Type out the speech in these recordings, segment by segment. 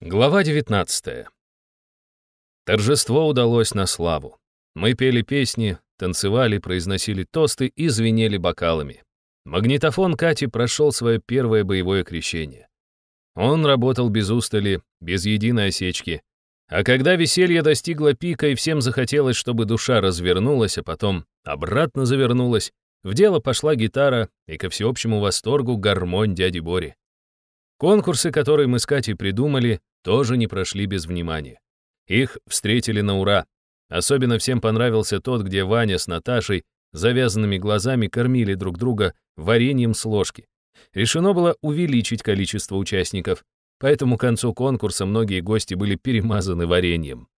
Глава 19. Торжество удалось на славу. Мы пели песни, танцевали, произносили тосты и звенели бокалами. Магнитофон Кати прошел свое первое боевое крещение. Он работал без устали, без единой осечки. А когда веселье достигло пика и всем захотелось, чтобы душа развернулась, а потом обратно завернулась, в дело пошла гитара и ко всеобщему восторгу гармонь дяди Бори. Конкурсы, которые мы с Катей придумали, тоже не прошли без внимания. Их встретили на ура. Особенно всем понравился тот, где Ваня с Наташей завязанными глазами кормили друг друга вареньем с ложки. Решено было увеличить количество участников, поэтому к концу конкурса многие гости были перемазаны вареньем.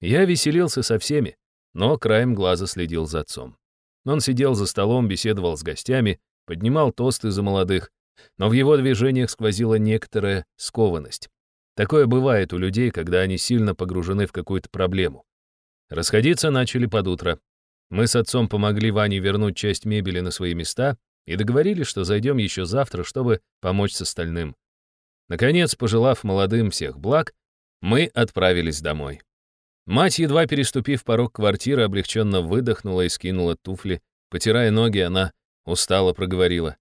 Я веселился со всеми, но краем глаза следил за отцом. Он сидел за столом, беседовал с гостями, поднимал тосты за молодых, но в его движениях сквозила некоторая скованность. Такое бывает у людей, когда они сильно погружены в какую-то проблему. Расходиться начали под утро. Мы с отцом помогли Ване вернуть часть мебели на свои места и договорились, что зайдем еще завтра, чтобы помочь с остальным. Наконец, пожелав молодым всех благ, мы отправились домой. Мать, едва переступив порог квартиры, облегченно выдохнула и скинула туфли. Потирая ноги, она устало проговорила.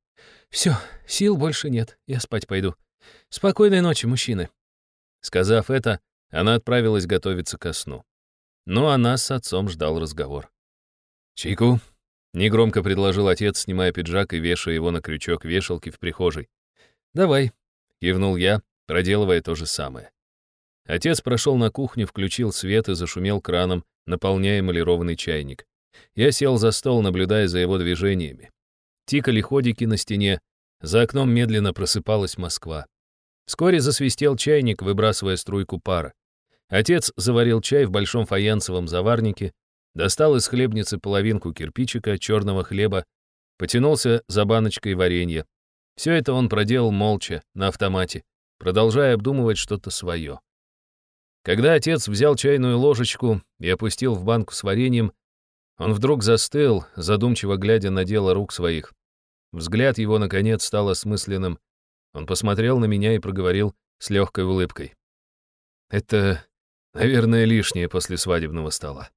«Все, сил больше нет, я спать пойду. Спокойной ночи, мужчины». Сказав это, она отправилась готовиться ко сну. Ну а нас с отцом ждал разговор. «Чайку?» — негромко предложил отец, снимая пиджак и вешая его на крючок вешалки в прихожей. «Давай», — кивнул я, проделывая то же самое. Отец прошел на кухню, включил свет и зашумел краном, наполняя эмалированный чайник. Я сел за стол, наблюдая за его движениями. Тикали ходики на стене, за окном медленно просыпалась Москва. Вскоре засвистел чайник, выбрасывая струйку пара. Отец заварил чай в большом фаянсовом заварнике, достал из хлебницы половинку кирпичика, черного хлеба, потянулся за баночкой варенья. Все это он проделал молча, на автомате, продолжая обдумывать что-то свое. Когда отец взял чайную ложечку и опустил в банку с вареньем, он вдруг застыл, задумчиво глядя на дело рук своих. Взгляд его, наконец, стал осмысленным. Он посмотрел на меня и проговорил с легкой улыбкой. «Это, наверное, лишнее после свадебного стола».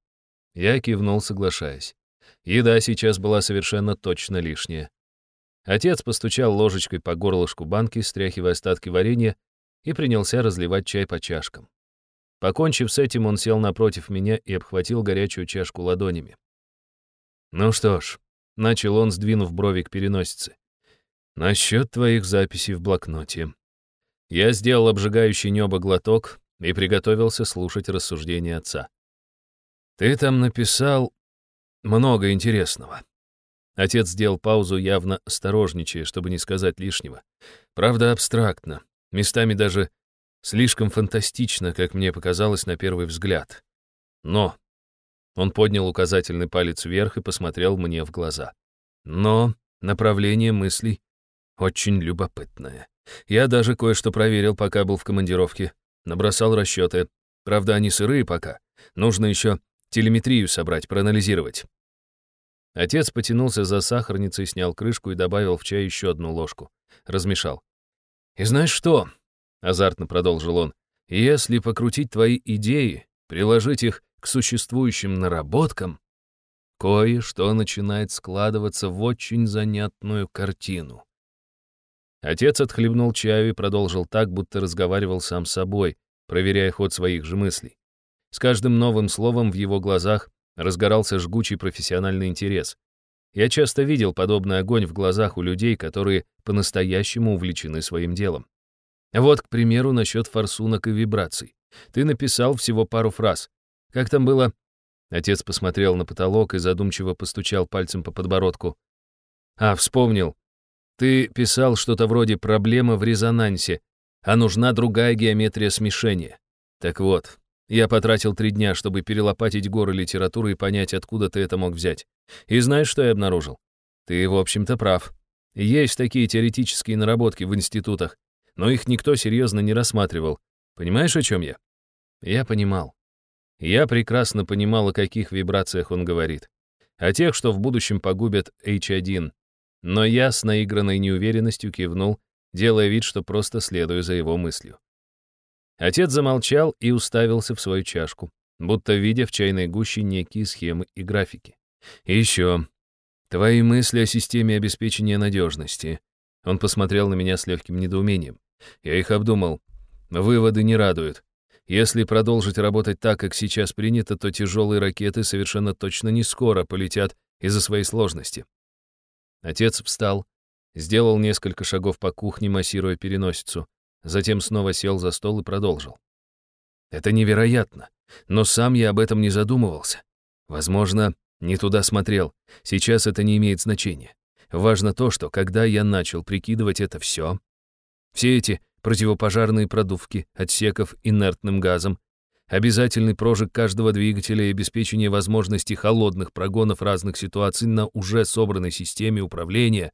Я кивнул, соглашаясь. Еда сейчас была совершенно точно лишняя. Отец постучал ложечкой по горлышку банки, стряхивая остатки варенья, и принялся разливать чай по чашкам. Покончив с этим, он сел напротив меня и обхватил горячую чашку ладонями. «Ну что ж, Начал он, сдвинув брови к переносице. «Насчет твоих записей в блокноте». Я сделал обжигающий небо глоток и приготовился слушать рассуждения отца. «Ты там написал много интересного». Отец сделал паузу, явно осторожничая, чтобы не сказать лишнего. Правда, абстрактно, местами даже слишком фантастично, как мне показалось на первый взгляд. Но он поднял указательный палец вверх и посмотрел мне в глаза. Но направление мыслей очень любопытное. Я даже кое-что проверил, пока был в командировке. Набросал расчеты. Правда, они сырые пока. Нужно еще телеметрию собрать, проанализировать. Отец потянулся за сахарницей, снял крышку и добавил в чай еще одну ложку. Размешал. «И знаешь что?» — азартно продолжил он. «Если покрутить твои идеи, приложить их к существующим наработкам, кое-что начинает складываться в очень занятную картину. Отец отхлебнул чаю и продолжил так, будто разговаривал сам с собой, проверяя ход своих же мыслей. С каждым новым словом в его глазах разгорался жгучий профессиональный интерес. Я часто видел подобный огонь в глазах у людей, которые по-настоящему увлечены своим делом. Вот, к примеру, насчет форсунок и вибраций. Ты написал всего пару фраз, как там было?» Отец посмотрел на потолок и задумчиво постучал пальцем по подбородку. «А, вспомнил. Ты писал что-то вроде «проблема в резонансе», а нужна другая геометрия смешения. Так вот, я потратил три дня, чтобы перелопатить горы литературы и понять, откуда ты это мог взять. И знаешь, что я обнаружил? Ты, в общем-то, прав. Есть такие теоретические наработки в институтах, но их никто серьезно не рассматривал. Понимаешь, о чем я? Я понимал. Я прекрасно понимал, о каких вибрациях он говорит. О тех, что в будущем погубят H1. Но я с наигранной неуверенностью кивнул, делая вид, что просто следую за его мыслью. Отец замолчал и уставился в свою чашку, будто видя в чайной гуще некие схемы и графики. И еще. Твои мысли о системе обеспечения надежности. Он посмотрел на меня с легким недоумением. Я их обдумал. Выводы не радуют. Если продолжить работать так, как сейчас принято, то тяжелые ракеты совершенно точно не скоро полетят из-за своей сложности. Отец встал, сделал несколько шагов по кухне, массируя переносицу, затем снова сел за стол и продолжил. Это невероятно, но сам я об этом не задумывался. Возможно, не туда смотрел. Сейчас это не имеет значения. Важно то, что когда я начал прикидывать это все, все эти противопожарные продувки, отсеков инертным газом, обязательный прожиг каждого двигателя и обеспечение возможности холодных прогонов разных ситуаций на уже собранной системе управления.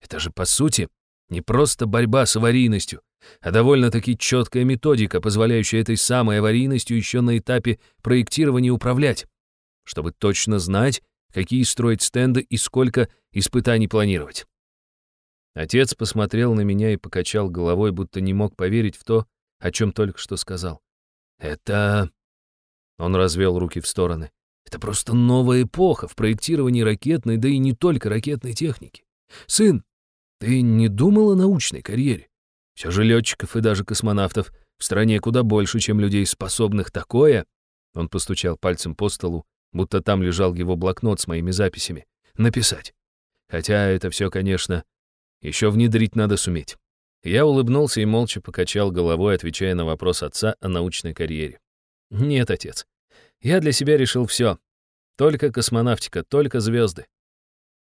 Это же, по сути, не просто борьба с аварийностью, а довольно-таки четкая методика, позволяющая этой самой аварийностью еще на этапе проектирования управлять чтобы точно знать, какие строить стенды и сколько испытаний планировать. Отец посмотрел на меня и покачал головой, будто не мог поверить в то, о чем только что сказал. «Это...» Он развел руки в стороны. «Это просто новая эпоха в проектировании ракетной, да и не только ракетной техники. Сын, ты не думал о научной карьере? Все же летчиков и даже космонавтов в стране куда больше, чем людей, способных такое...» Он постучал пальцем по столу, будто там лежал его блокнот с моими записями. Написать. Хотя это все, конечно, еще внедрить надо суметь. Я улыбнулся и молча покачал головой, отвечая на вопрос отца о научной карьере. «Нет, отец. Я для себя решил все. Только космонавтика, только звезды».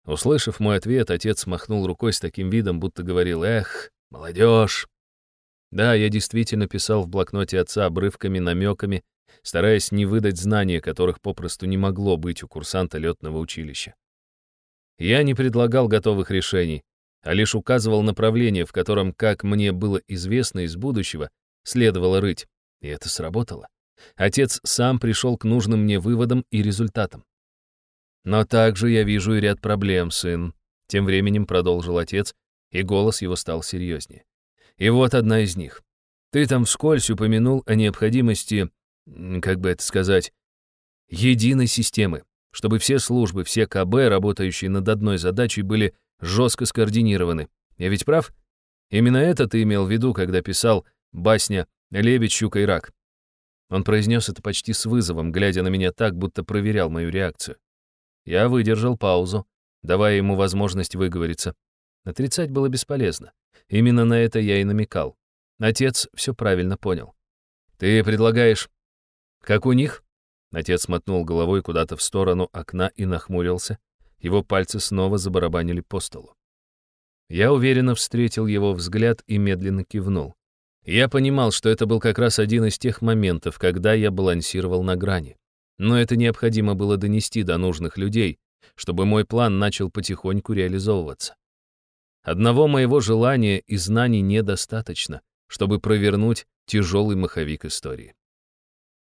Услышав мой ответ, отец махнул рукой с таким видом, будто говорил «Эх, молодежь». Да, я действительно писал в блокноте отца обрывками, намеками, стараясь не выдать знания, которых попросту не могло быть у курсанта летного училища. Я не предлагал готовых решений, а лишь указывал направление, в котором, как мне было известно из будущего, следовало рыть. И это сработало. Отец сам пришел к нужным мне выводам и результатам. Но также я вижу и ряд проблем, сын. Тем временем продолжил отец, и голос его стал серьезнее. И вот одна из них. Ты там вскользь упомянул о необходимости как бы это сказать, единой системы, чтобы все службы, все КБ, работающие над одной задачей, были жестко скоординированы. Я ведь прав? Именно это ты имел в виду, когда писал басня «Лебедь, щука и рак». Он произнес это почти с вызовом, глядя на меня так, будто проверял мою реакцию. Я выдержал паузу, давая ему возможность выговориться. Отрицать было бесполезно. Именно на это я и намекал. Отец все правильно понял. «Ты предлагаешь «Как у них?» Отец мотнул головой куда-то в сторону окна и нахмурился. Его пальцы снова забарабанили по столу. Я уверенно встретил его взгляд и медленно кивнул. Я понимал, что это был как раз один из тех моментов, когда я балансировал на грани. Но это необходимо было донести до нужных людей, чтобы мой план начал потихоньку реализовываться. Одного моего желания и знаний недостаточно, чтобы провернуть тяжелый маховик истории.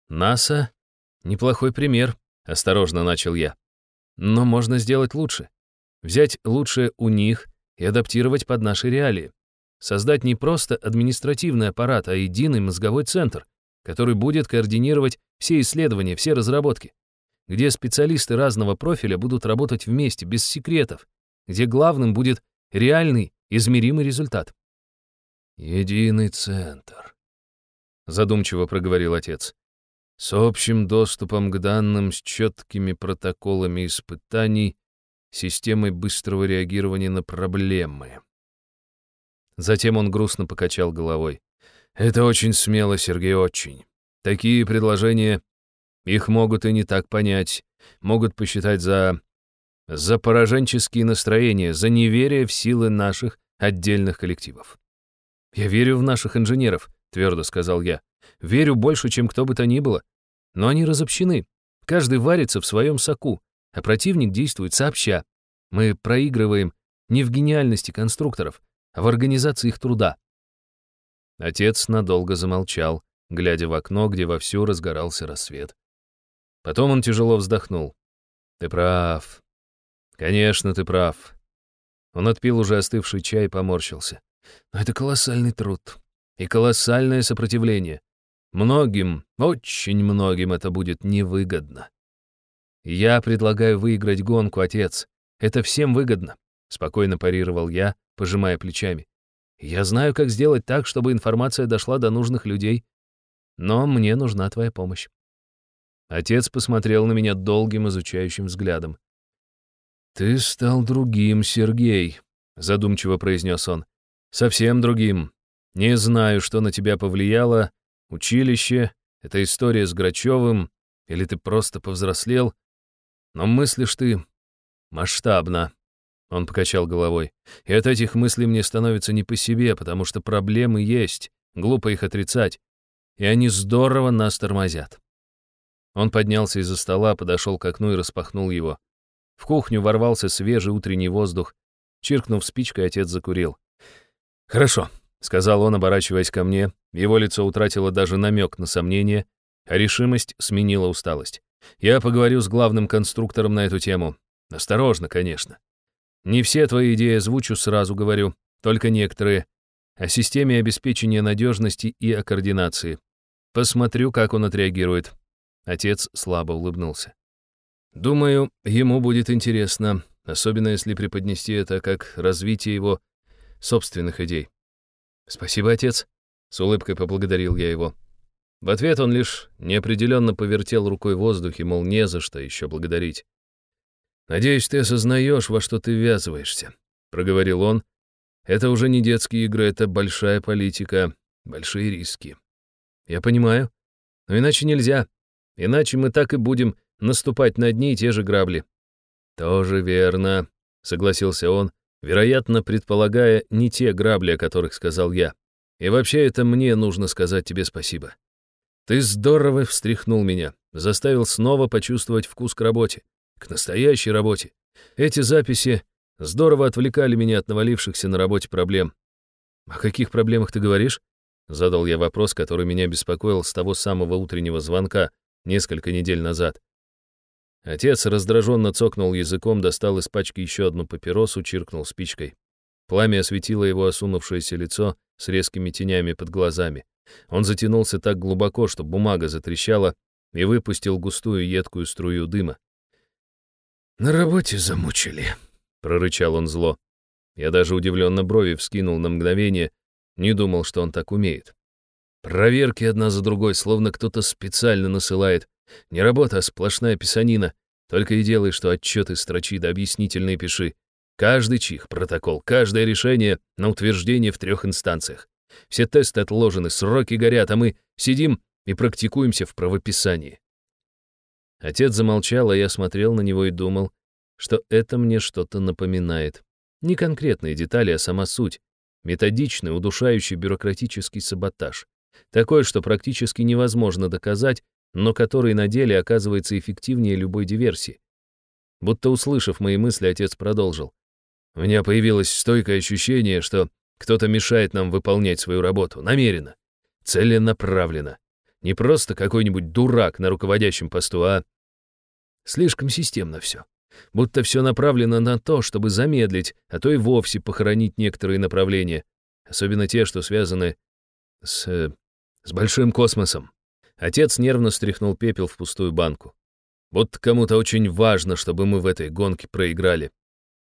НАСА — неплохой пример, осторожно начал я. Но можно сделать лучше. Взять лучшее у них и адаптировать под наши реалии. Создать не просто административный аппарат, а единый мозговой центр, который будет координировать все исследования, все разработки, где специалисты разного профиля будут работать вместе, без секретов, где главным будет реальный, измеримый результат. «Единый центр», — задумчиво проговорил отец с общим доступом к данным, с четкими протоколами испытаний, системой быстрого реагирования на проблемы. Затем он грустно покачал головой. «Это очень смело, Сергей, очень. Такие предложения, их могут и не так понять, могут посчитать за... за пораженческие настроения, за неверие в силы наших отдельных коллективов. Я верю в наших инженеров, — твердо сказал я. «Верю больше, чем кто бы то ни было. Но они разобщены. Каждый варится в своем соку, а противник действует сообща. Мы проигрываем не в гениальности конструкторов, а в организации их труда». Отец надолго замолчал, глядя в окно, где вовсю разгорался рассвет. Потом он тяжело вздохнул. «Ты прав. Конечно, ты прав». Он отпил уже остывший чай и поморщился. «Но это колоссальный труд. И колоссальное сопротивление. Многим, очень многим это будет невыгодно. Я предлагаю выиграть гонку, отец. Это всем выгодно, спокойно парировал я, пожимая плечами. Я знаю, как сделать так, чтобы информация дошла до нужных людей, но мне нужна твоя помощь. Отец посмотрел на меня долгим изучающим взглядом. «Ты стал другим, Сергей», — задумчиво произнес он. «Совсем другим. Не знаю, что на тебя повлияло. Училище, эта история с Грачевым, или ты просто повзрослел. Но мыслишь ты масштабно». Он покачал головой. «И от этих мыслей мне становится не по себе, потому что проблемы есть, глупо их отрицать, и они здорово нас тормозят». Он поднялся из-за стола, подошел к окну и распахнул его. В кухню ворвался свежий утренний воздух. Чиркнув спичкой, отец закурил. «Хорошо», — сказал он, оборачиваясь ко мне. Его лицо утратило даже намек на сомнение, а решимость сменила усталость. «Я поговорю с главным конструктором на эту тему. Осторожно, конечно. Не все твои идеи озвучу, сразу говорю, только некоторые. О системе обеспечения надежности и о координации. Посмотрю, как он отреагирует. Отец слабо улыбнулся. «Думаю, ему будет интересно, особенно если преподнести это как развитие его собственных идей». «Спасибо, отец», — с улыбкой поблагодарил я его. В ответ он лишь неопределенно повертел рукой в воздухе, мол, не за что еще благодарить. «Надеюсь, ты осознаешь, во что ты ввязываешься», — проговорил он. «Это уже не детские игры, это большая политика, большие риски». «Я понимаю, но иначе нельзя. Иначе мы так и будем наступать на одни и те же грабли». «Тоже верно», — согласился он, вероятно, предполагая не те грабли, о которых сказал я. «И вообще это мне нужно сказать тебе спасибо. Ты здорово встряхнул меня, заставил снова почувствовать вкус к работе, к настоящей работе. Эти записи здорово отвлекали меня от навалившихся на работе проблем». «О каких проблемах ты говоришь?» Задал я вопрос, который меня беспокоил с того самого утреннего звонка, несколько недель назад. Отец раздраженно цокнул языком, достал из пачки еще одну папиросу, чиркнул спичкой. Пламя осветило его осунувшееся лицо с резкими тенями под глазами. Он затянулся так глубоко, что бумага затрещала, и выпустил густую едкую струю дыма. «На работе замучили», — прорычал он зло. Я даже удивленно брови вскинул на мгновение, не думал, что он так умеет. Проверки одна за другой, словно кто-то специально насылает. Не работа, а сплошная писанина. Только и делай, что отчеты строчи да объяснительные пиши. Каждый чих, протокол, каждое решение на утверждение в трех инстанциях. Все тесты отложены, сроки горят, а мы сидим и практикуемся в правописании. Отец замолчал, а я смотрел на него и думал, что это мне что-то напоминает. Не конкретные детали, а сама суть. Методичный, удушающий бюрократический саботаж. Такой, что практически невозможно доказать, но который на деле оказывается эффективнее любой диверсии. Будто услышав мои мысли, отец продолжил. У меня появилось стойкое ощущение, что кто-то мешает нам выполнять свою работу, намеренно, целенаправленно. Не просто какой-нибудь дурак на руководящем посту, а слишком системно все. Будто все направлено на то, чтобы замедлить, а то и вовсе похоронить некоторые направления, особенно те, что связаны с с большим космосом. Отец нервно стряхнул пепел в пустую банку. Вот кому-то очень важно, чтобы мы в этой гонке проиграли.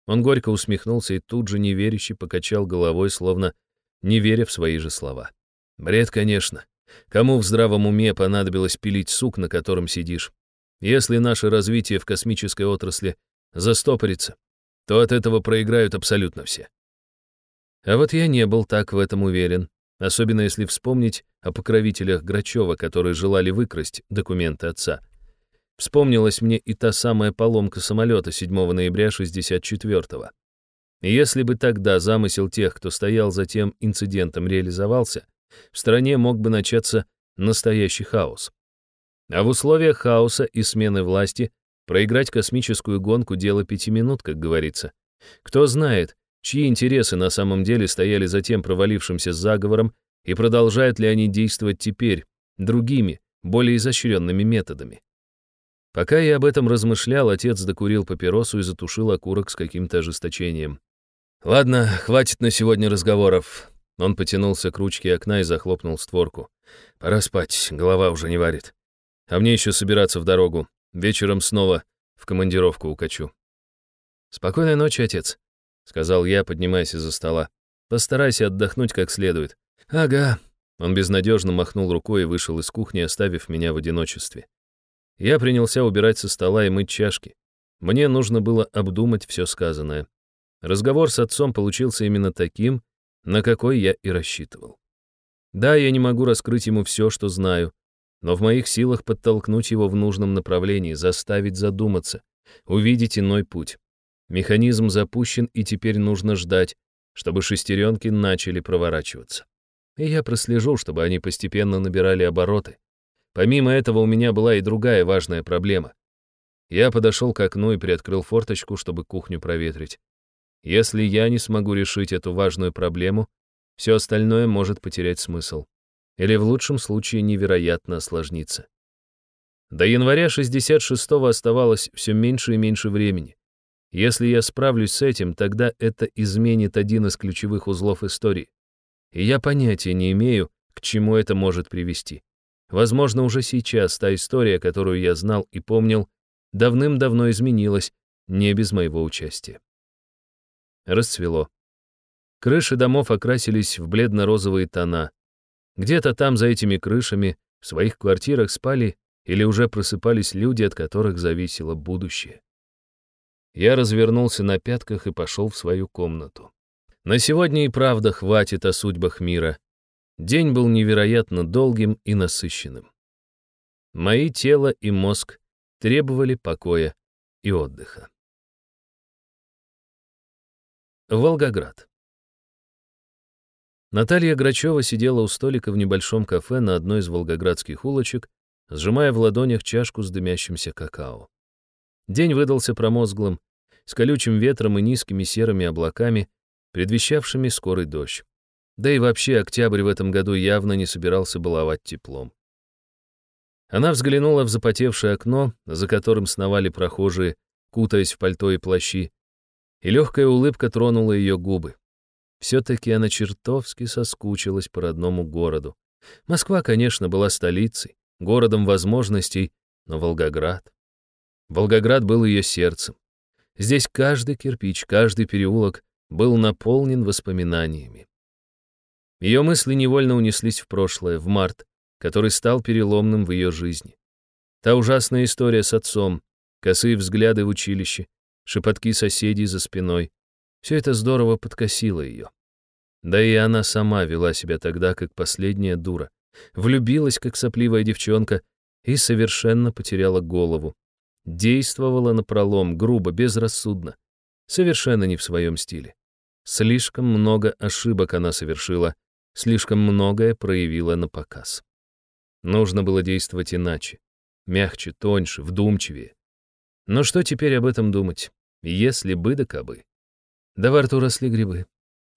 Он горько усмехнулся и тут же неверяще покачал головой, словно не веря в свои же слова. Бред, конечно. Кому в здравом уме понадобилось пилить сук, на котором сидишь? Если наше развитие в космической отрасли застопорится, то от этого проиграют абсолютно все. А вот я не был так в этом уверен. Особенно если вспомнить о покровителях Грачева, которые желали выкрасть документы отца. Вспомнилась мне и та самая поломка самолета 7 ноября 64-го. И если бы тогда замысел тех, кто стоял за тем инцидентом, реализовался, в стране мог бы начаться настоящий хаос. А в условиях хаоса и смены власти проиграть космическую гонку — дело пяти минут, как говорится. Кто знает, чьи интересы на самом деле стояли за тем провалившимся заговором и продолжают ли они действовать теперь другими, более изощренными методами. Пока я об этом размышлял, отец докурил папиросу и затушил окурок с каким-то ожесточением. «Ладно, хватит на сегодня разговоров. Он потянулся к ручке окна и захлопнул створку. «Пора спать, голова уже не варит. А мне еще собираться в дорогу. Вечером снова в командировку укачу». «Спокойной ночи, отец», — сказал я, поднимаясь из-за стола. «Постарайся отдохнуть как следует». «Ага». Он безнадежно махнул рукой и вышел из кухни, оставив меня в одиночестве. Я принялся убирать со стола и мыть чашки. Мне нужно было обдумать все сказанное. Разговор с отцом получился именно таким, на какой я и рассчитывал. Да, я не могу раскрыть ему все, что знаю, но в моих силах подтолкнуть его в нужном направлении, заставить задуматься, увидеть иной путь. Механизм запущен, и теперь нужно ждать, чтобы шестеренки начали проворачиваться. И я прослежу, чтобы они постепенно набирали обороты. Помимо этого у меня была и другая важная проблема. Я подошел к окну и приоткрыл форточку, чтобы кухню проветрить. Если я не смогу решить эту важную проблему, все остальное может потерять смысл. Или в лучшем случае невероятно осложниться. До января 66-го оставалось все меньше и меньше времени. Если я справлюсь с этим, тогда это изменит один из ключевых узлов истории. И я понятия не имею, к чему это может привести. Возможно, уже сейчас та история, которую я знал и помнил, давным-давно изменилась, не без моего участия. Расцвело. Крыши домов окрасились в бледно-розовые тона. Где-то там за этими крышами в своих квартирах спали или уже просыпались люди, от которых зависело будущее. Я развернулся на пятках и пошел в свою комнату. На сегодня и правда хватит о судьбах мира. День был невероятно долгим и насыщенным. Мои тело и мозг требовали покоя и отдыха. Волгоград. Наталья Грачева сидела у столика в небольшом кафе на одной из волгоградских улочек, сжимая в ладонях чашку с дымящимся какао. День выдался промозглым, с колючим ветром и низкими серыми облаками, предвещавшими скорый дождь. Да и вообще октябрь в этом году явно не собирался баловать теплом. Она взглянула в запотевшее окно, за которым сновали прохожие, кутаясь в пальто и плащи, и легкая улыбка тронула ее губы. Все-таки она чертовски соскучилась по родному городу. Москва, конечно, была столицей, городом возможностей, но Волгоград. Волгоград был ее сердцем. Здесь каждый кирпич, каждый переулок был наполнен воспоминаниями. Ее мысли невольно унеслись в прошлое, в март, который стал переломным в ее жизни. Та ужасная история с отцом, косые взгляды в училище, шепотки соседей за спиной. Все это здорово подкосило ее. Да и она сама вела себя тогда, как последняя дура. Влюбилась, как сопливая девчонка, и совершенно потеряла голову. Действовала напролом, грубо, безрассудно. Совершенно не в своем стиле. Слишком много ошибок она совершила, слишком многое проявила на показ. Нужно было действовать иначе. Мягче, тоньше, вдумчивее. Но что теперь об этом думать? Если бы да кабы. Да во рту росли грибы.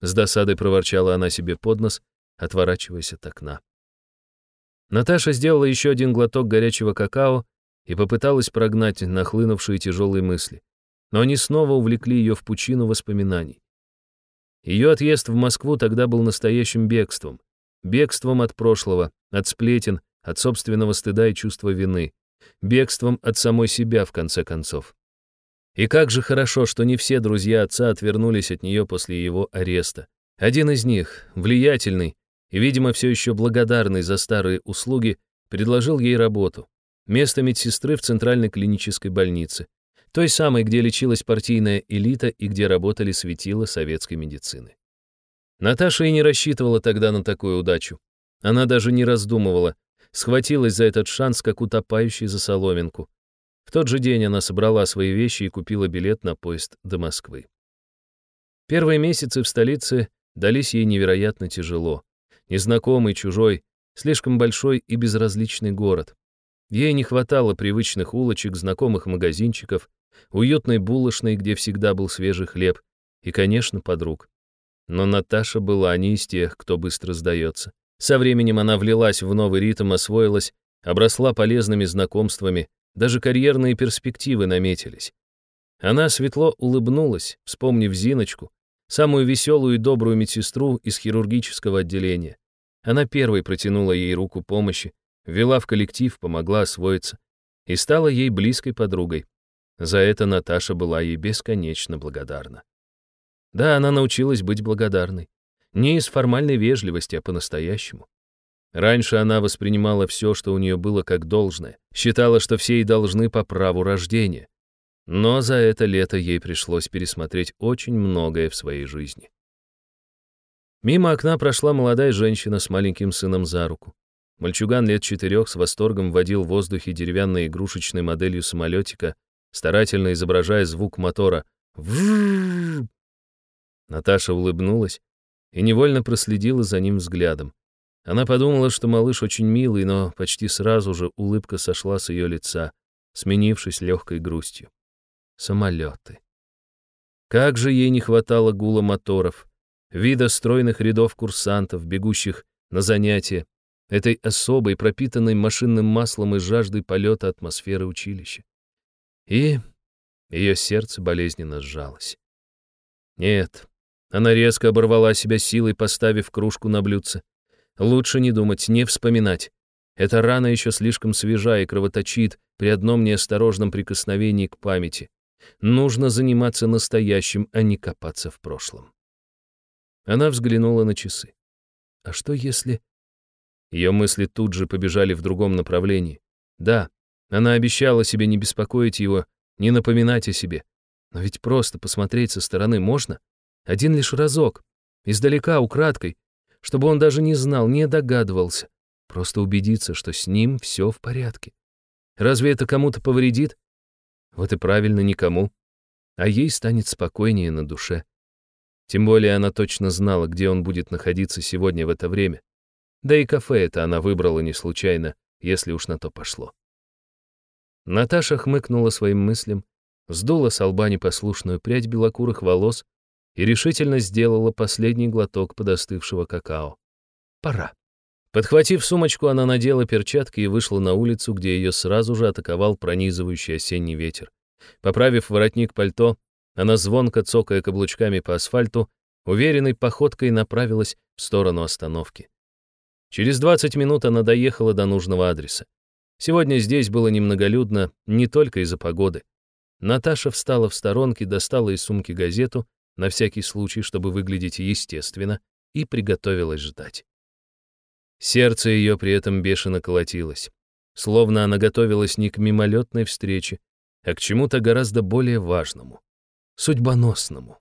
С досадой проворчала она себе под нос, отворачиваясь от окна. Наташа сделала еще один глоток горячего какао и попыталась прогнать нахлынувшие тяжелые мысли. Но они снова увлекли ее в пучину воспоминаний. Ее отъезд в Москву тогда был настоящим бегством. Бегством от прошлого, от сплетен, от собственного стыда и чувства вины. Бегством от самой себя, в конце концов. И как же хорошо, что не все друзья отца отвернулись от нее после его ареста. Один из них, влиятельный и, видимо, все еще благодарный за старые услуги, предложил ей работу. Место медсестры в Центральной клинической больнице. Той самой, где лечилась партийная элита и где работали светила советской медицины. Наташа и не рассчитывала тогда на такую удачу. Она даже не раздумывала, схватилась за этот шанс, как утопающий за соломинку. В тот же день она собрала свои вещи и купила билет на поезд до Москвы. Первые месяцы в столице дались ей невероятно тяжело. Незнакомый, чужой, слишком большой и безразличный город. Ей не хватало привычных улочек, знакомых магазинчиков, уютной булочной, где всегда был свежий хлеб, и, конечно, подруг. Но Наташа была не из тех, кто быстро сдается. Со временем она влилась в новый ритм, освоилась, обросла полезными знакомствами, даже карьерные перспективы наметились. Она светло улыбнулась, вспомнив Зиночку, самую веселую и добрую медсестру из хирургического отделения. Она первой протянула ей руку помощи, ввела в коллектив, помогла освоиться и стала ей близкой подругой. За это Наташа была ей бесконечно благодарна. Да, она научилась быть благодарной. Не из формальной вежливости, а по-настоящему. Раньше она воспринимала все, что у нее было как должное, считала, что все и должны по праву рождения. Но за это лето ей пришлось пересмотреть очень многое в своей жизни. Мимо окна прошла молодая женщина с маленьким сыном за руку. Мальчуган лет четырех с восторгом водил в воздухе деревянной игрушечной моделью самолетика, старательно изображая звук мотора. Наташа улыбнулась и невольно проследила за ним взглядом. Она подумала, что малыш очень милый, но почти сразу же улыбка сошла с ее лица, сменившись легкой грустью. Самолеты. Как же ей не хватало гула моторов, вида стройных рядов курсантов, бегущих на занятия, этой особой, пропитанной машинным маслом и жаждой полета атмосферы училища. И ее сердце болезненно сжалось. Нет, она резко оборвала себя силой, поставив кружку на блюдце. Лучше не думать, не вспоминать. Эта рана еще слишком свежа и кровоточит при одном неосторожном прикосновении к памяти. Нужно заниматься настоящим, а не копаться в прошлом. Она взглянула на часы. А что если... Ее мысли тут же побежали в другом направлении. Да, она обещала себе не беспокоить его, не напоминать о себе. Но ведь просто посмотреть со стороны можно. Один лишь разок, издалека, украдкой, чтобы он даже не знал, не догадывался. Просто убедиться, что с ним все в порядке. Разве это кому-то повредит? Вот и правильно, никому. А ей станет спокойнее на душе. Тем более она точно знала, где он будет находиться сегодня в это время. Да и кафе это она выбрала не случайно, если уж на то пошло. Наташа хмыкнула своим мыслям, сдула с лба непослушную прядь белокурых волос и решительно сделала последний глоток подостывшего какао. Пора. Подхватив сумочку, она надела перчатки и вышла на улицу, где ее сразу же атаковал пронизывающий осенний ветер. Поправив воротник пальто, она звонко цокая каблучками по асфальту, уверенной походкой направилась в сторону остановки. Через 20 минут она доехала до нужного адреса. Сегодня здесь было немноголюдно не только из-за погоды. Наташа встала в сторонке, достала из сумки газету на всякий случай, чтобы выглядеть естественно, и приготовилась ждать. Сердце ее при этом бешено колотилось, словно она готовилась не к мимолетной встрече, а к чему-то гораздо более важному, судьбоносному.